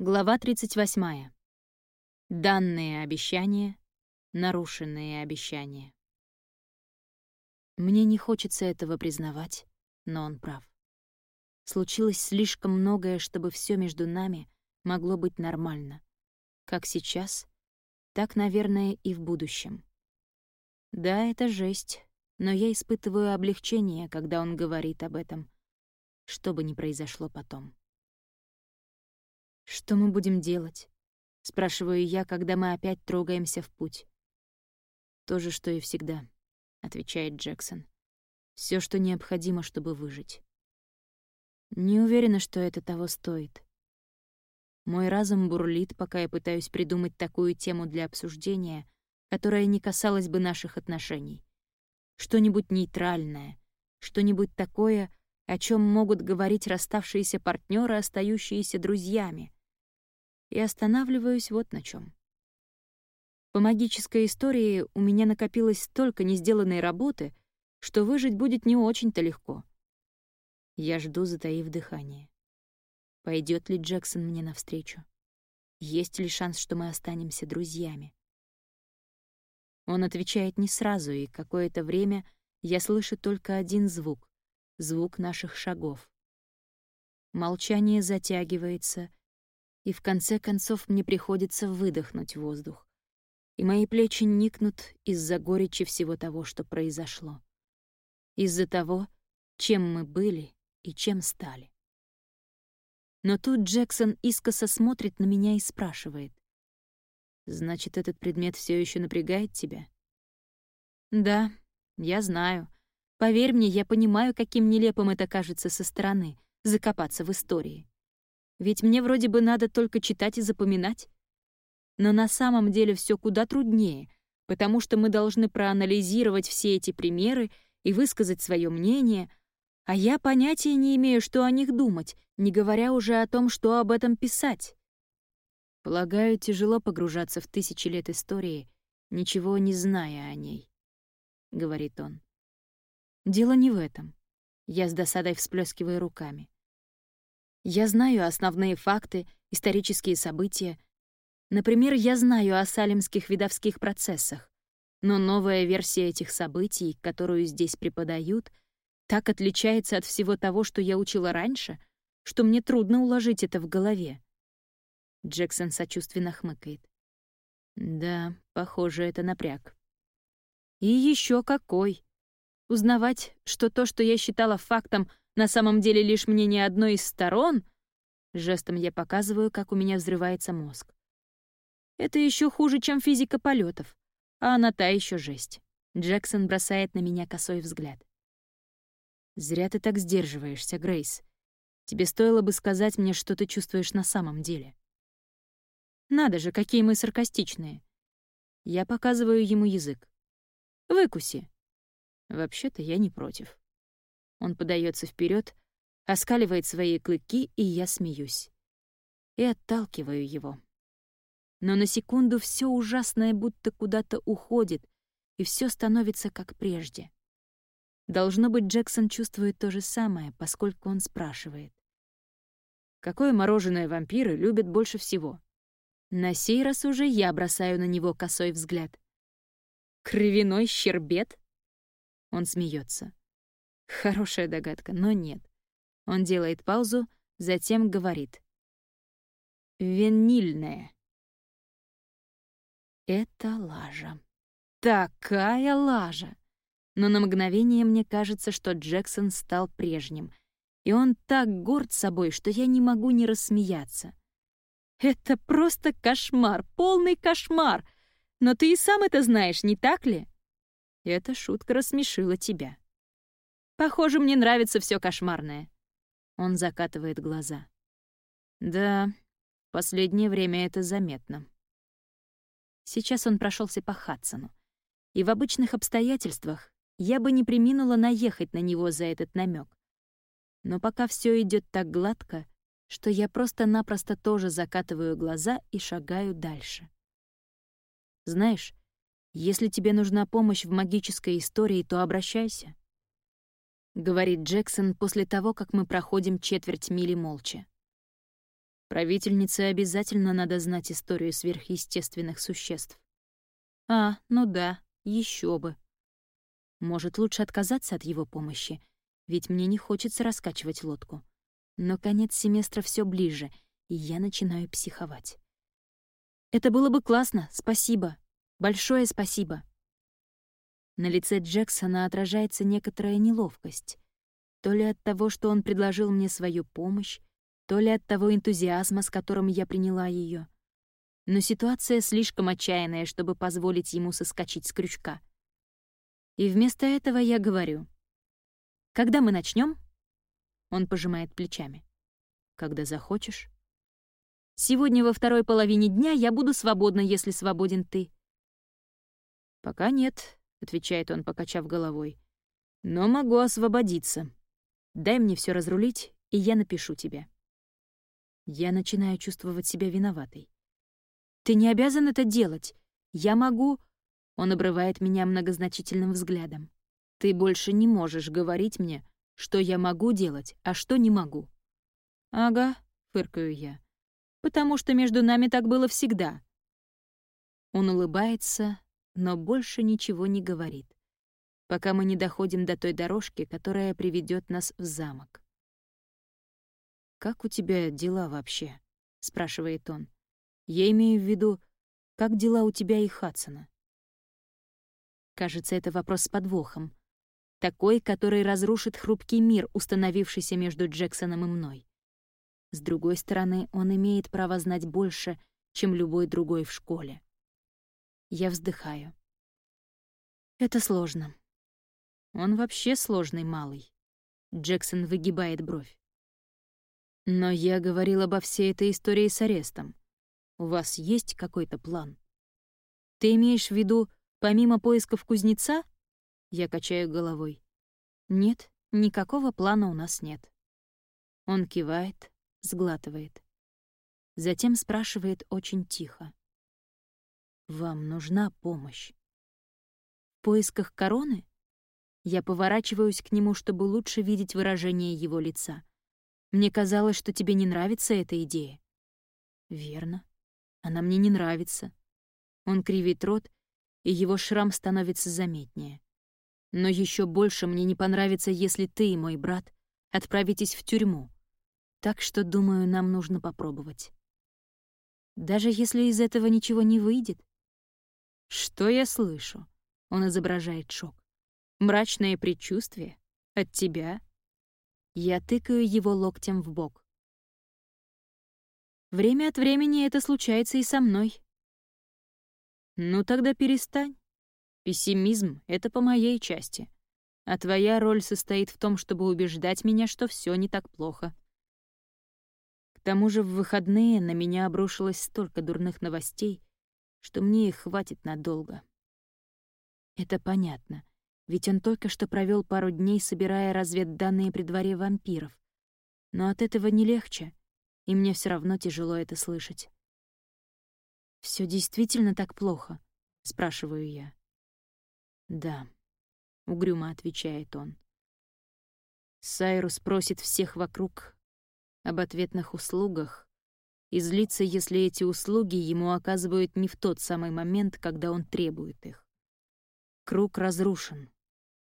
Глава 38. Данные обещания, нарушенные обещания. Мне не хочется этого признавать, но он прав. Случилось слишком многое, чтобы все между нами могло быть нормально. Как сейчас, так, наверное, и в будущем. Да, это жесть, но я испытываю облегчение, когда он говорит об этом, что бы ни произошло потом. «Что мы будем делать?» — спрашиваю я, когда мы опять трогаемся в путь. «То же, что и всегда», — отвечает Джексон. Все, что необходимо, чтобы выжить». Не уверена, что это того стоит. Мой разум бурлит, пока я пытаюсь придумать такую тему для обсуждения, которая не касалась бы наших отношений. Что-нибудь нейтральное, что-нибудь такое, о чем могут говорить расставшиеся партнеры, остающиеся друзьями — и останавливаюсь вот на чем. По магической истории у меня накопилось столько несделанной работы, что выжить будет не очень-то легко. Я жду, затаив дыхание. Пойдет ли Джексон мне навстречу? Есть ли шанс, что мы останемся друзьями? Он отвечает не сразу, и какое-то время я слышу только один звук — звук наших шагов. Молчание затягивается, и в конце концов мне приходится выдохнуть воздух. И мои плечи никнут из-за горечи всего того, что произошло. Из-за того, чем мы были и чем стали. Но тут Джексон искоса смотрит на меня и спрашивает. «Значит, этот предмет все еще напрягает тебя?» «Да, я знаю. Поверь мне, я понимаю, каким нелепым это кажется со стороны — закопаться в истории. Ведь мне вроде бы надо только читать и запоминать. Но на самом деле все куда труднее, потому что мы должны проанализировать все эти примеры и высказать свое мнение, а я понятия не имею, что о них думать, не говоря уже о том, что об этом писать. Полагаю, тяжело погружаться в тысячи лет истории, ничего не зная о ней, — говорит он. Дело не в этом. Я с досадой всплескиваю руками. Я знаю основные факты, исторические события. Например, я знаю о салимских видовских процессах. Но новая версия этих событий, которую здесь преподают, так отличается от всего того, что я учила раньше, что мне трудно уложить это в голове. Джексон сочувственно хмыкает. Да, похоже, это напряг. И еще какой. Узнавать, что то, что я считала фактом, на самом деле лишь мнение одной из сторон, жестом я показываю, как у меня взрывается мозг. Это еще хуже, чем физика полетов, а она та еще жесть. Джексон бросает на меня косой взгляд. «Зря ты так сдерживаешься, Грейс. Тебе стоило бы сказать мне, что ты чувствуешь на самом деле». «Надо же, какие мы саркастичные». Я показываю ему язык. «Выкуси». Вообще-то я не против. Он подается вперед, оскаливает свои клыки, и я смеюсь. И отталкиваю его. Но на секунду все ужасное будто куда-то уходит, и все становится как прежде. Должно быть, Джексон чувствует то же самое, поскольку он спрашивает. «Какое мороженое вампиры любят больше всего?» На сей раз уже я бросаю на него косой взгляд. «Кровяной щербет?» Он смеется. Хорошая догадка, но нет. Он делает паузу, затем говорит. Винильная. Это лажа. Такая лажа. Но на мгновение мне кажется, что Джексон стал прежним. И он так горд собой, что я не могу не рассмеяться. Это просто кошмар, полный кошмар. Но ты и сам это знаешь, не так ли? Эта шутка рассмешила тебя. Похоже, мне нравится все кошмарное. Он закатывает глаза. Да, последнее время это заметно. Сейчас он прошелся по Хадсону. И в обычных обстоятельствах я бы не приминула наехать на него за этот намек. Но пока все идет так гладко, что я просто-напросто тоже закатываю глаза и шагаю дальше. Знаешь, если тебе нужна помощь в магической истории, то обращайся. — говорит Джексон после того, как мы проходим четверть мили молча. Правительнице обязательно надо знать историю сверхъестественных существ. А, ну да, еще бы. Может, лучше отказаться от его помощи, ведь мне не хочется раскачивать лодку. Но конец семестра все ближе, и я начинаю психовать. Это было бы классно, спасибо. Большое спасибо. На лице Джексона отражается некоторая неловкость. То ли от того, что он предложил мне свою помощь, то ли от того энтузиазма, с которым я приняла ее. Но ситуация слишком отчаянная, чтобы позволить ему соскочить с крючка. И вместо этого я говорю. «Когда мы начнем? Он пожимает плечами. «Когда захочешь». «Сегодня во второй половине дня я буду свободна, если свободен ты». «Пока нет», — отвечает он, покачав головой. «Но могу освободиться. Дай мне все разрулить, и я напишу тебе». Я начинаю чувствовать себя виноватой. «Ты не обязан это делать. Я могу...» Он обрывает меня многозначительным взглядом. «Ты больше не можешь говорить мне, что я могу делать, а что не могу». «Ага», — фыркаю я. «Потому что между нами так было всегда». Он улыбается, но больше ничего не говорит, пока мы не доходим до той дорожки, которая приведет нас в замок. «Как у тебя дела вообще?» — спрашивает он. «Я имею в виду, как дела у тебя и Хадсона?» Кажется, это вопрос с подвохом. Такой, который разрушит хрупкий мир, установившийся между Джексоном и мной. С другой стороны, он имеет право знать больше, чем любой другой в школе. Я вздыхаю. Это сложно. Он вообще сложный малый. Джексон выгибает бровь. Но я говорил обо всей этой истории с арестом. У вас есть какой-то план? Ты имеешь в виду, помимо поисков кузнеца? Я качаю головой. Нет, никакого плана у нас нет. Он кивает, сглатывает. Затем спрашивает очень тихо. «Вам нужна помощь?» «В поисках короны?» Я поворачиваюсь к нему, чтобы лучше видеть выражение его лица. Мне казалось, что тебе не нравится эта идея. Верно. Она мне не нравится. Он кривит рот, и его шрам становится заметнее. Но еще больше мне не понравится, если ты и мой брат отправитесь в тюрьму. Так что, думаю, нам нужно попробовать. Даже если из этого ничего не выйдет. Что я слышу? Он изображает шок. Мрачное предчувствие? От тебя? Я тыкаю его локтем в бок. Время от времени это случается и со мной. Ну тогда перестань. Пессимизм — это по моей части. А твоя роль состоит в том, чтобы убеждать меня, что все не так плохо. К тому же в выходные на меня обрушилось столько дурных новостей, что мне их хватит надолго. Это понятно ведь он только что провел пару дней, собирая разведданные при дворе вампиров. Но от этого не легче, и мне все равно тяжело это слышать. Все действительно так плохо?» — спрашиваю я. «Да», — угрюмо отвечает он. Сайрус просит всех вокруг об ответных услугах и злится, если эти услуги ему оказывают не в тот самый момент, когда он требует их. Круг разрушен.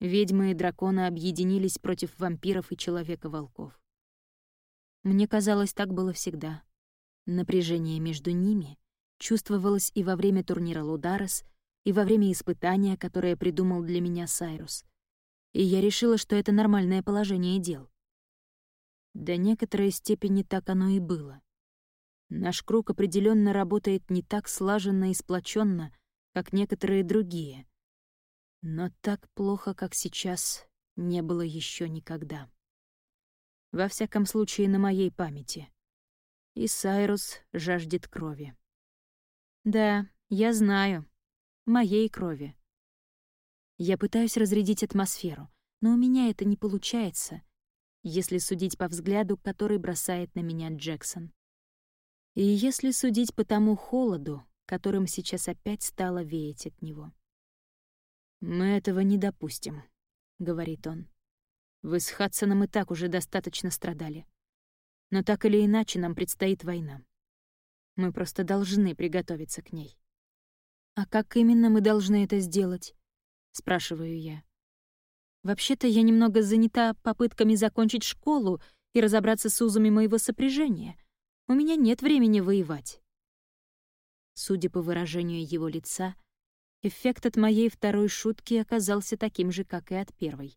Ведьмы и драконы объединились против вампиров и Человека-волков. Мне казалось, так было всегда. Напряжение между ними чувствовалось и во время турнира Лударес, и во время испытания, которое придумал для меня Сайрус. И я решила, что это нормальное положение дел. До некоторой степени так оно и было. Наш круг определенно работает не так слаженно и сплоченно, как некоторые другие — но так плохо, как сейчас, не было еще никогда. Во всяком случае, на моей памяти. И Сайрус жаждет крови. Да, я знаю. Моей крови. Я пытаюсь разрядить атмосферу, но у меня это не получается, если судить по взгляду, который бросает на меня Джексон. И если судить по тому холоду, которым сейчас опять стало веять от него. «Мы этого не допустим», — говорит он. «Вы с Хадсоном и так уже достаточно страдали. Но так или иначе нам предстоит война. Мы просто должны приготовиться к ней. «А как именно мы должны это сделать?» — спрашиваю я. «Вообще-то я немного занята попытками закончить школу и разобраться с узами моего сопряжения. У меня нет времени воевать». Судя по выражению его лица, эффект от моей второй шутки оказался таким же, как и от первой.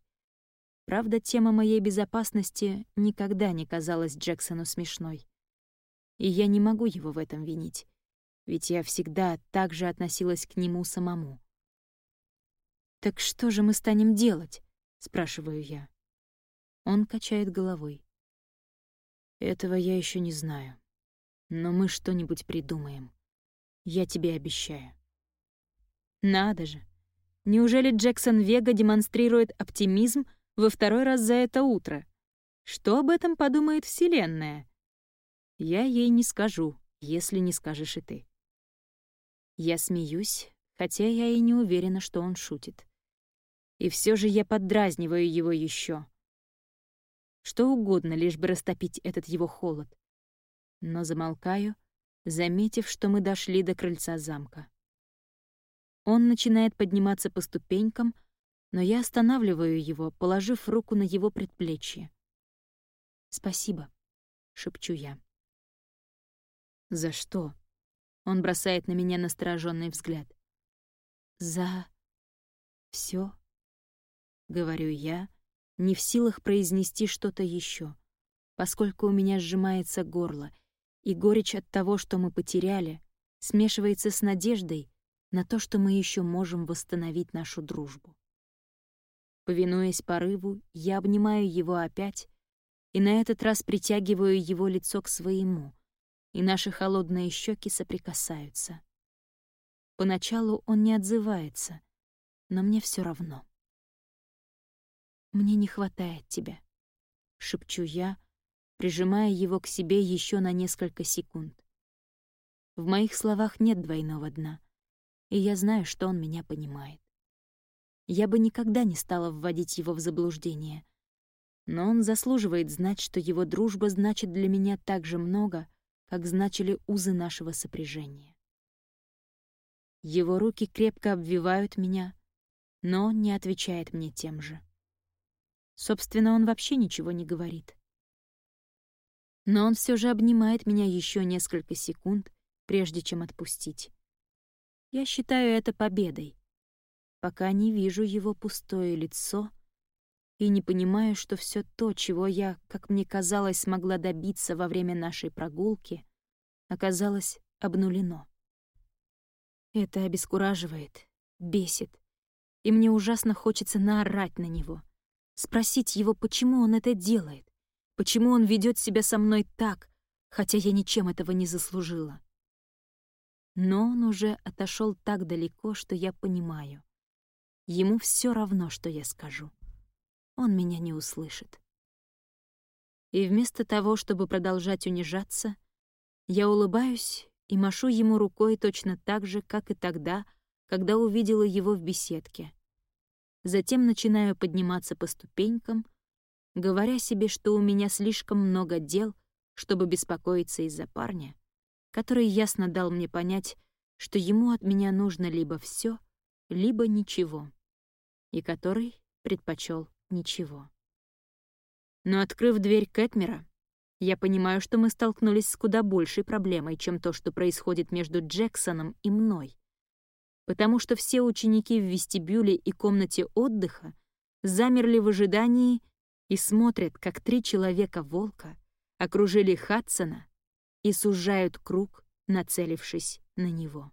Правда, тема моей безопасности никогда не казалась Джексону смешной. И я не могу его в этом винить ведь я всегда так же относилась к нему самому. «Так что же мы станем делать?» — спрашиваю я. Он качает головой. «Этого я еще не знаю. Но мы что-нибудь придумаем. Я тебе обещаю». Надо же. Неужели Джексон Вега демонстрирует оптимизм во второй раз за это утро? Что об этом подумает Вселенная? Я ей не скажу, если не скажешь и ты. Я смеюсь, хотя я и не уверена, что он шутит. И все же я поддразниваю его еще. Что угодно, лишь бы растопить этот его холод. Но замолкаю, заметив, что мы дошли до крыльца замка. Он начинает подниматься по ступенькам, но я останавливаю его, положив руку на его предплечье. «Спасибо», — шепчу я. «За что?» Он бросает на меня настороженный взгляд. «За... все, говорю я, не в силах произнести что-то еще, поскольку у меня сжимается горло, и горечь от того, что мы потеряли, смешивается с надеждой на то, что мы еще можем восстановить нашу дружбу. Повинуясь порыву, я обнимаю его опять и на этот раз притягиваю его лицо к своему — и наши холодные щеки соприкасаются. Поначалу он не отзывается, но мне все равно. «Мне не хватает тебя», — шепчу я, прижимая его к себе еще на несколько секунд. В моих словах нет двойного дна, и я знаю, что он меня понимает. Я бы никогда не стала вводить его в заблуждение, но он заслуживает знать, что его дружба значит для меня так же много, как значили узы нашего сопряжения. Его руки крепко обвивают меня, но он не отвечает мне тем же. Собственно, он вообще ничего не говорит. Но он все же обнимает меня еще несколько секунд, прежде чем отпустить. Я считаю это победой, пока не вижу его пустое лицо — и не понимаю, что все то, чего я, как мне казалось, смогла добиться во время нашей прогулки, оказалось обнулено. Это обескураживает, бесит, и мне ужасно хочется наорать на него, спросить его, почему он это делает, почему он ведет себя со мной так, хотя я ничем этого не заслужила. Но он уже отошел так далеко, что я понимаю. Ему все равно, что я скажу он меня не услышит. И вместо того, чтобы продолжать унижаться, я улыбаюсь и машу ему рукой точно так же, как и тогда, когда увидела его в беседке. Затем начинаю подниматься по ступенькам, говоря себе, что у меня слишком много дел, чтобы беспокоиться из-за парня, который ясно дал мне понять, что ему от меня нужно либо все, либо ничего, и который предпочел ничего. Но открыв дверь Кэтмера, я понимаю, что мы столкнулись с куда большей проблемой, чем то, что происходит между Джексоном и мной. Потому что все ученики в вестибюле и комнате отдыха замерли в ожидании и смотрят, как три человека-волка окружили Хадсона и сужают круг, нацелившись на него.